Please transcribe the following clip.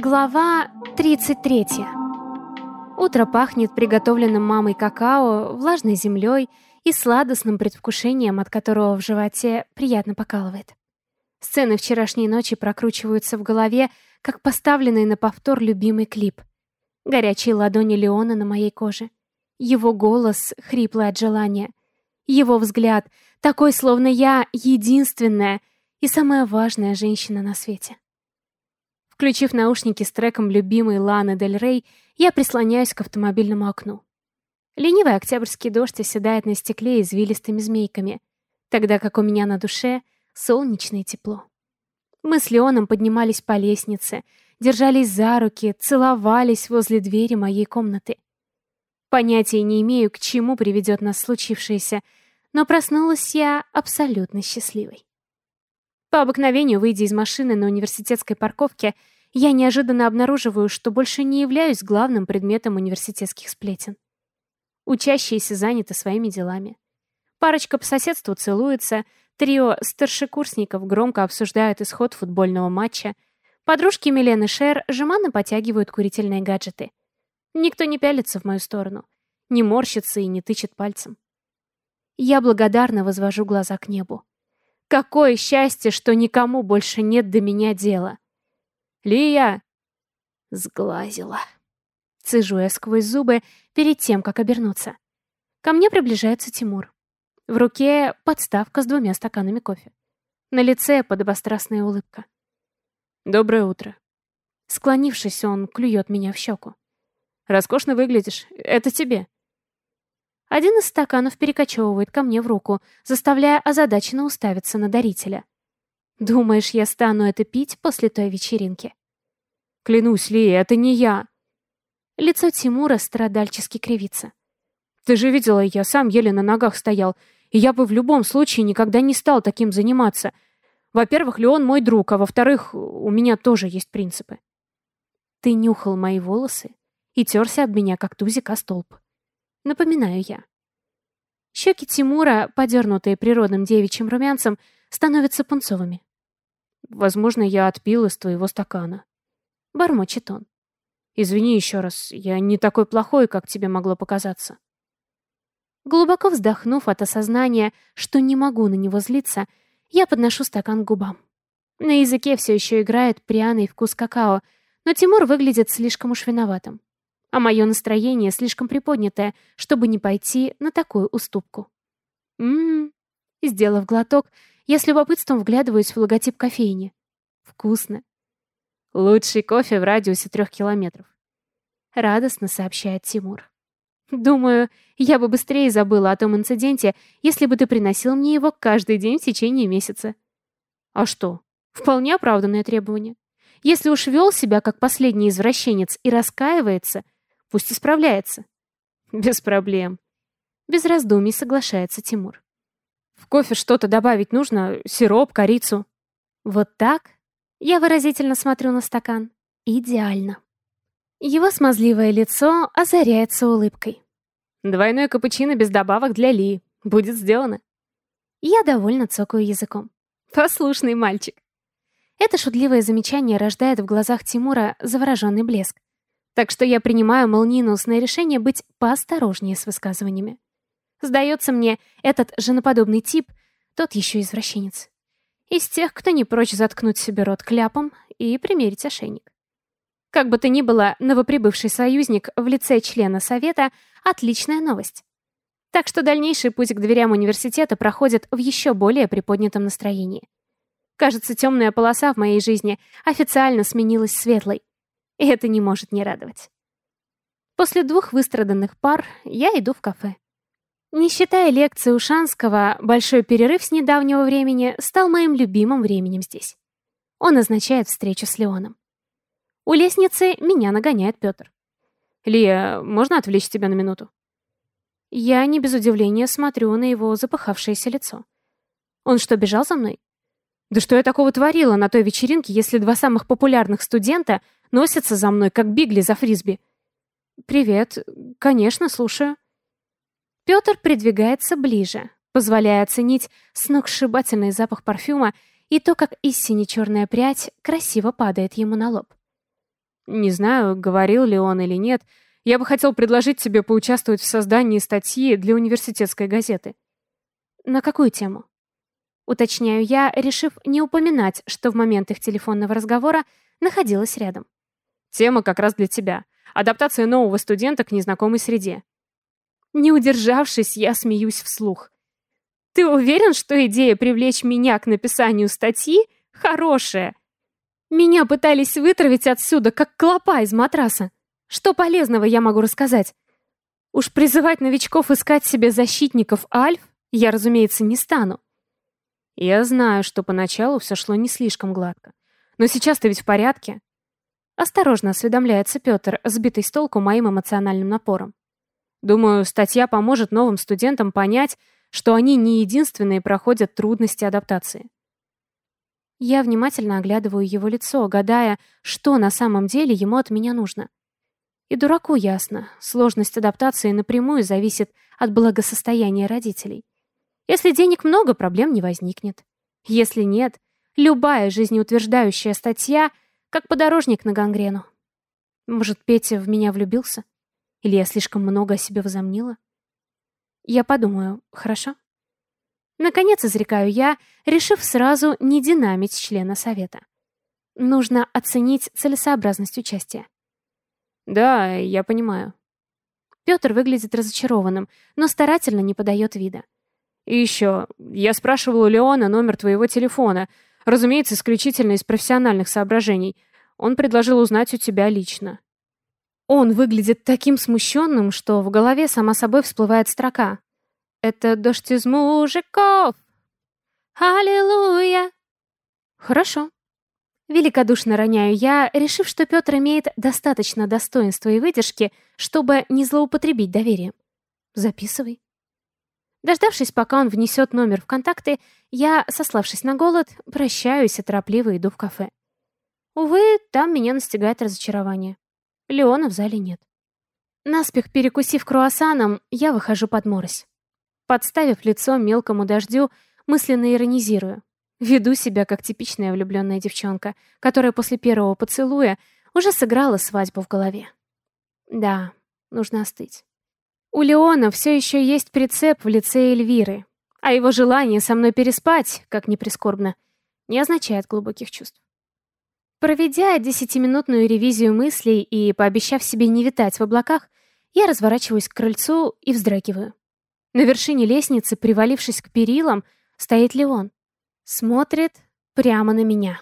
Глава 33. Утро пахнет приготовленным мамой какао, влажной землей и сладостным предвкушением, от которого в животе приятно покалывает. Сцены вчерашней ночи прокручиваются в голове, как поставленный на повтор любимый клип. Горячие ладони Леона на моей коже. Его голос, хриплый от желания. Его взгляд, такой, словно я единственная и самая важная женщина на свете. Включив наушники с треком любимой Ланы Дель Рей, я прислоняюсь к автомобильному окну. Ленивый октябрьский дождь оседает на стекле извилистыми змейками, тогда как у меня на душе солнечное тепло. Мы с Леоном поднимались по лестнице, держались за руки, целовались возле двери моей комнаты. Понятия не имею, к чему приведет нас случившееся, но проснулась я абсолютно счастливой. По обыкновению, выйдя из машины на университетской парковке, я неожиданно обнаруживаю, что больше не являюсь главным предметом университетских сплетен. Учащиеся заняты своими делами. Парочка по соседству целуется, трио старшекурсников громко обсуждают исход футбольного матча, подружки Милены Шер жеманно потягивают курительные гаджеты. Никто не пялится в мою сторону, не морщится и не тычет пальцем. Я благодарно возвожу глаза к небу. Какое счастье, что никому больше нет до меня дела. Лия! Сглазила. Цежу я сквозь зубы перед тем, как обернуться. Ко мне приближается Тимур. В руке подставка с двумя стаканами кофе. На лице подобострастная улыбка. «Доброе утро». Склонившись, он клюет меня в щеку. «Роскошно выглядишь. Это тебе». Один из стаканов перекочевывает ко мне в руку, заставляя озадаченно уставиться на дарителя. «Думаешь, я стану это пить после той вечеринки?» «Клянусь, Лия, это не я!» Лицо Тимура страдальчески кривится. «Ты же видела, я сам еле на ногах стоял, и я бы в любом случае никогда не стал таким заниматься. Во-первых, Леон мой друг, а во-вторых, у меня тоже есть принципы». «Ты нюхал мои волосы и терся об меня, как тузик о столб», Напоминаю я. Щеки Тимура, подернутые природным девичьим румянцем, становятся пунцовыми. «Возможно, я отпил из твоего стакана». Бормочет он. «Извини еще раз, я не такой плохой, как тебе могло показаться». Глубоко вздохнув от осознания, что не могу на него злиться, я подношу стакан к губам. На языке все еще играет пряный вкус какао, но Тимур выглядит слишком уж виноватым а мое настроение слишком приподнятое, чтобы не пойти на такую уступку. Ммм, сделав глоток, я с любопытством вглядываюсь в логотип кофейни. Вкусно. Лучший кофе в радиусе трех километров. Радостно сообщает Тимур. Думаю, я бы быстрее забыла о том инциденте, если бы ты приносил мне его каждый день в течение месяца. А что? Вполне оправданное требование. Если уж вел себя как последний извращенец и раскаивается — Пусть исправляется. Без проблем. Без раздумий соглашается Тимур. В кофе что-то добавить нужно, сироп, корицу. Вот так? Я выразительно смотрю на стакан. Идеально. Его смазливое лицо озаряется улыбкой. Двойной капучино без добавок для Ли. Будет сделано. Я довольно цокаю языком. Послушный мальчик. Это шутливое замечание рождает в глазах Тимура завороженный блеск. Так что я принимаю молниеносное решение быть поосторожнее с высказываниями. Сдается мне, этот женоподобный тип — тот еще извращенец. Из тех, кто не прочь заткнуть себе рот кляпом и примерить ошейник. Как бы то ни было, новоприбывший союзник в лице члена Совета — отличная новость. Так что дальнейший путь к дверям университета проходит в еще более приподнятом настроении. Кажется, темная полоса в моей жизни официально сменилась светлой, и это не может не радовать. После двух выстраданных пар я иду в кафе. Не считая лекции Ушанского, большой перерыв с недавнего времени стал моим любимым временем здесь. Он означает встречу с Леоном. У лестницы меня нагоняет Петр. «Лия, можно отвлечь тебя на минуту?» Я не без удивления смотрю на его запыхавшееся лицо. Он что, бежал за мной? Да что я такого творила на той вечеринке, если два самых популярных студента Носится за мной, как бигли за фрисби. «Привет. Конечно, слушаю». Петр придвигается ближе, позволяя оценить сногсшибательный запах парфюма и то, как из сине черная прядь красиво падает ему на лоб. Не знаю, говорил ли он или нет. Я бы хотел предложить тебе поучаствовать в создании статьи для университетской газеты. На какую тему? Уточняю я, решив не упоминать, что в момент их телефонного разговора находилась рядом. Тема как раз для тебя. Адаптация нового студента к незнакомой среде. Не удержавшись, я смеюсь вслух. Ты уверен, что идея привлечь меня к написанию статьи хорошая? Меня пытались вытравить отсюда, как клопа из матраса. Что полезного я могу рассказать? Уж призывать новичков искать себе защитников альф я, разумеется, не стану. Я знаю, что поначалу все шло не слишком гладко. Но сейчас ты ведь в порядке? Осторожно осведомляется Петр, сбитый с толку моим эмоциональным напором. Думаю, статья поможет новым студентам понять, что они не единственные проходят трудности адаптации. Я внимательно оглядываю его лицо, гадая, что на самом деле ему от меня нужно. И дураку ясно, сложность адаптации напрямую зависит от благосостояния родителей. Если денег много, проблем не возникнет. Если нет, любая жизнеутверждающая статья как подорожник на гангрену. Может, Петя в меня влюбился? Или я слишком много о себе возомнила? Я подумаю, хорошо? Наконец изрекаю я, решив сразу не динамить члена совета. Нужно оценить целесообразность участия. Да, я понимаю. Петр выглядит разочарованным, но старательно не подает вида. И еще, я спрашивал у Леона номер твоего телефона. Разумеется, исключительно из профессиональных соображений. Он предложил узнать у тебя лично. Он выглядит таким смущенным, что в голове сама собой всплывает строка. «Это дождь из мужиков! Аллилуйя!» «Хорошо». Великодушно роняю я, решив, что Петр имеет достаточно достоинства и выдержки, чтобы не злоупотребить доверием. «Записывай». Дождавшись, пока он внесет номер в контакты, я, сославшись на голод, прощаюсь и торопливо иду в кафе. Увы, там меня настигает разочарование. Леона в зале нет. Наспех перекусив круассаном, я выхожу под морось. Подставив лицо мелкому дождю, мысленно иронизирую. Веду себя как типичная влюбленная девчонка, которая после первого поцелуя уже сыграла свадьбу в голове. Да, нужно остыть. У Леона все еще есть прицеп в лице Эльвиры, а его желание со мной переспать, как ни прискорбно, не означает глубоких чувств. Проведя десятиминутную ревизию мыслей и пообещав себе не витать в облаках, я разворачиваюсь к крыльцу и вздрагиваю. На вершине лестницы, привалившись к перилам, стоит Леон. Смотрит прямо на меня.